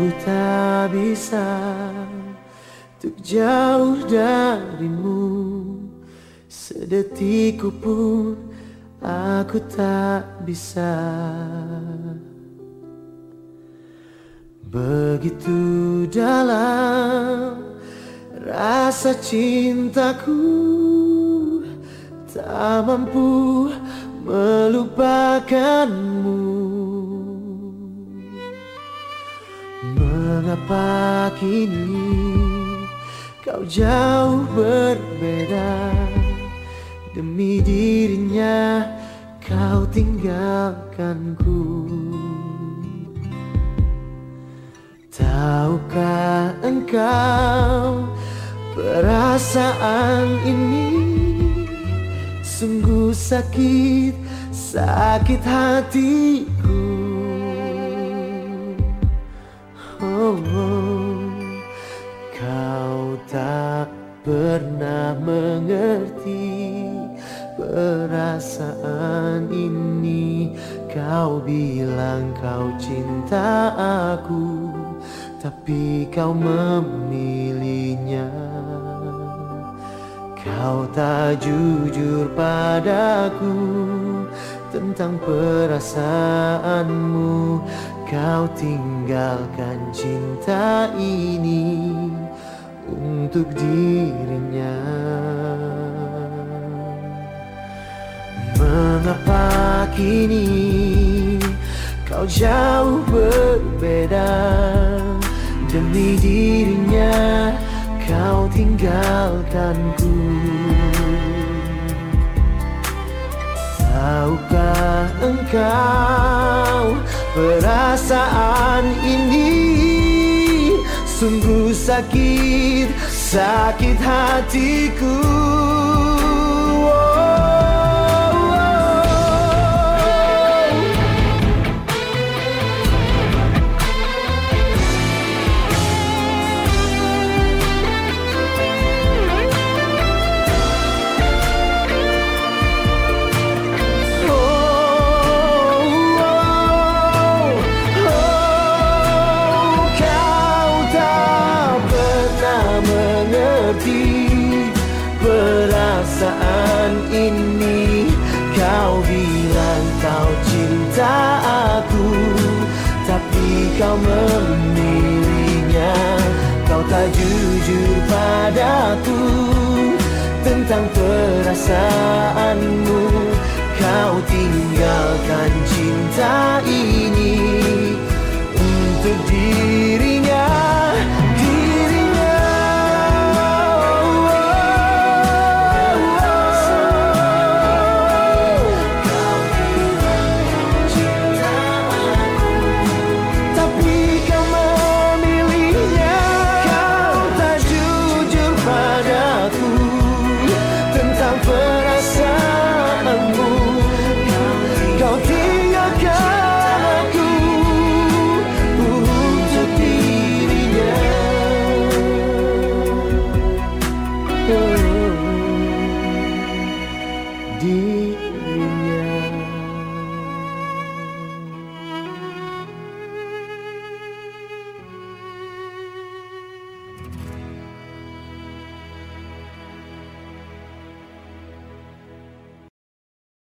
Sungguh tak bisa Untuk jauh darimu. Sedetikku pun Aku tak bisa. Begitu dalam Rasa cintaku Tak mampu melupakanmu Mengapa kini kau jauh berbeda. Demi dirinya kau tinggalkanku. Tahukah engkau perasaan ini? Sungguh sakit, sakit hatiku pernah mengerti perasaan ini. Kau bilang kau cinta aku Tapi kau memilihnya. Kau tak jujur padaku Tentang perasaanmu. Kau tinggalkan cinta ini Untuk dirinya. Mengapa kini kau jauh berbeda? Demi dirinya kau tinggalkanku. Tahukah engkau perasaan ini Sungguh sakit, sakit hatiku mengerti perasaan ini Kau bilang kau cinta aku Tapi kau memilihnya. Kau tak jujur padaku Tentang perasaanmu. Kau tinggalkan cinta ini deep